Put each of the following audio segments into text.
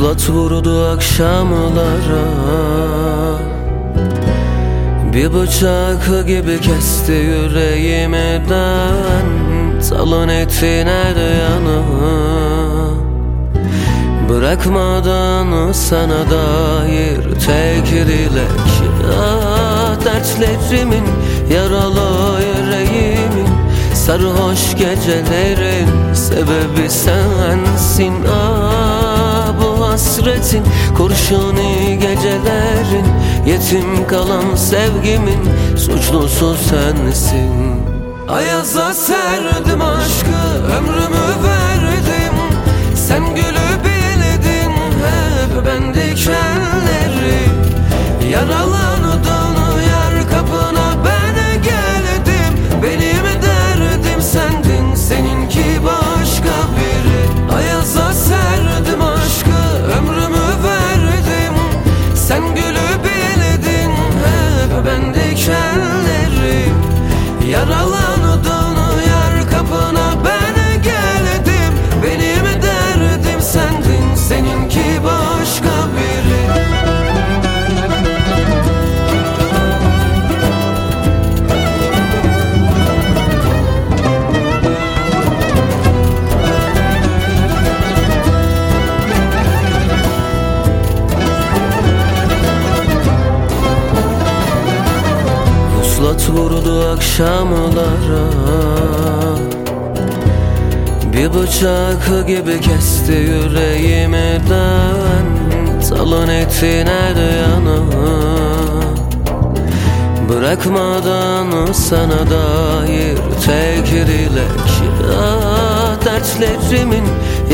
Puslat vurdu akşamlara. Bir bıçak gibi kesti yüreğimden Talın etine yana Bırakmadan sana dair tek dilek. Ah, Dertlerimin yaralı yüreğimin. Sarhoş gecelerin sebebi sensin. Ah hasretin kurşuni gecelerin Yetim kalan sevgimin suçlusu sensin. Ayaza serdim aşkı ömrümü verdim. Sen gülü bildin hep ben and I Puslat vurdu akşamlara Bir bıçak gibi kesti yüreğimden Talın etine yana Bırakmadan sana dair tek dilek ah, Dertlerimin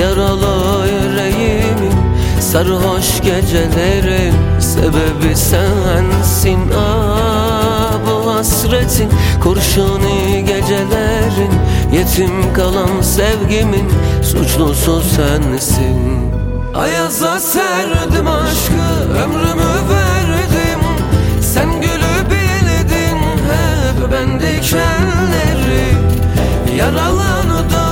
yaralı yüreğimin Sarhoş gecelerin sebebi sensin. Ah bu hasretin kurşuni gecelerin Yetim kalan sevgimin suçlusu sensin. Ayaza serdim aşkı ömrümü verdim. Sen gülü bildin hep ben dikenleri Yaralandı